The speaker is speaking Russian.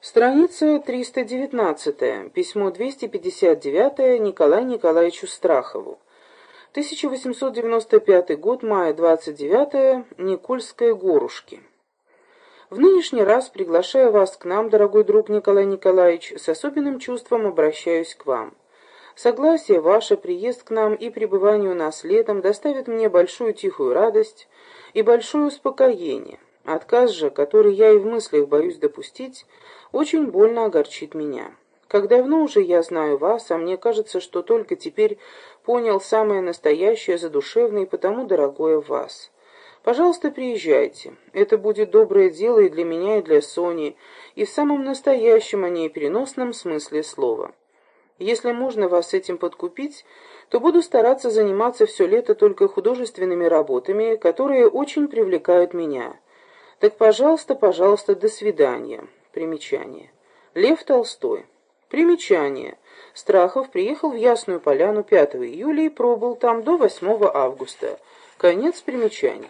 Страница 319, письмо 259 Николаю Николаевичу Страхову. 1895 год, мая 29 Никольская горушки. В нынешний раз, приглашая вас к нам, дорогой друг Николай Николаевич, с особенным чувством обращаюсь к вам. Согласие ваше, приезд к нам и пребывание у нас летом доставит мне большую тихую радость и большое успокоение. Отказ же, который я и в мыслях боюсь допустить, очень больно огорчит меня. Как давно уже я знаю вас, а мне кажется, что только теперь понял самое настоящее, задушевное и потому дорогое в вас. Пожалуйста, приезжайте. Это будет доброе дело и для меня, и для Сони, и в самом настоящем, а не переносном смысле слова. Если можно вас этим подкупить, то буду стараться заниматься все лето только художественными работами, которые очень привлекают меня. Так, пожалуйста, пожалуйста, до свидания. Примечание. Лев Толстой. Примечание. Страхов приехал в Ясную Поляну 5 июля и пробыл там до 8 августа. Конец примечаний.